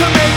to make